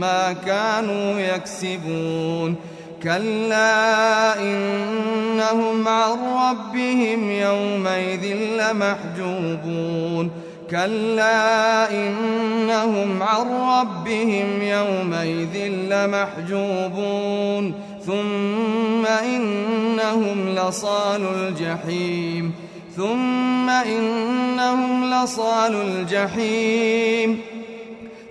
ما كانوا يكسبون. كلا إنهم عن ربهم يومئذ لمحجوبون. كلا إنهم عن ربهم يومئذ لمحجوبون. ثم إنهم لصال الجحيم. ثم إنهم لصال الجحيم.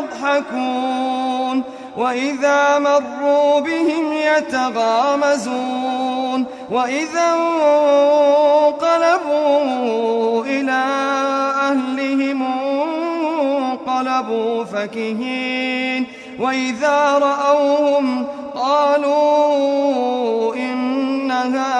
يضحكون وإذا مروا بهم يتغامزون وإذا انقلبوا إلى أهلهم انقلبوا فكهين وإذا رأوهم قالوا إن هؤلاء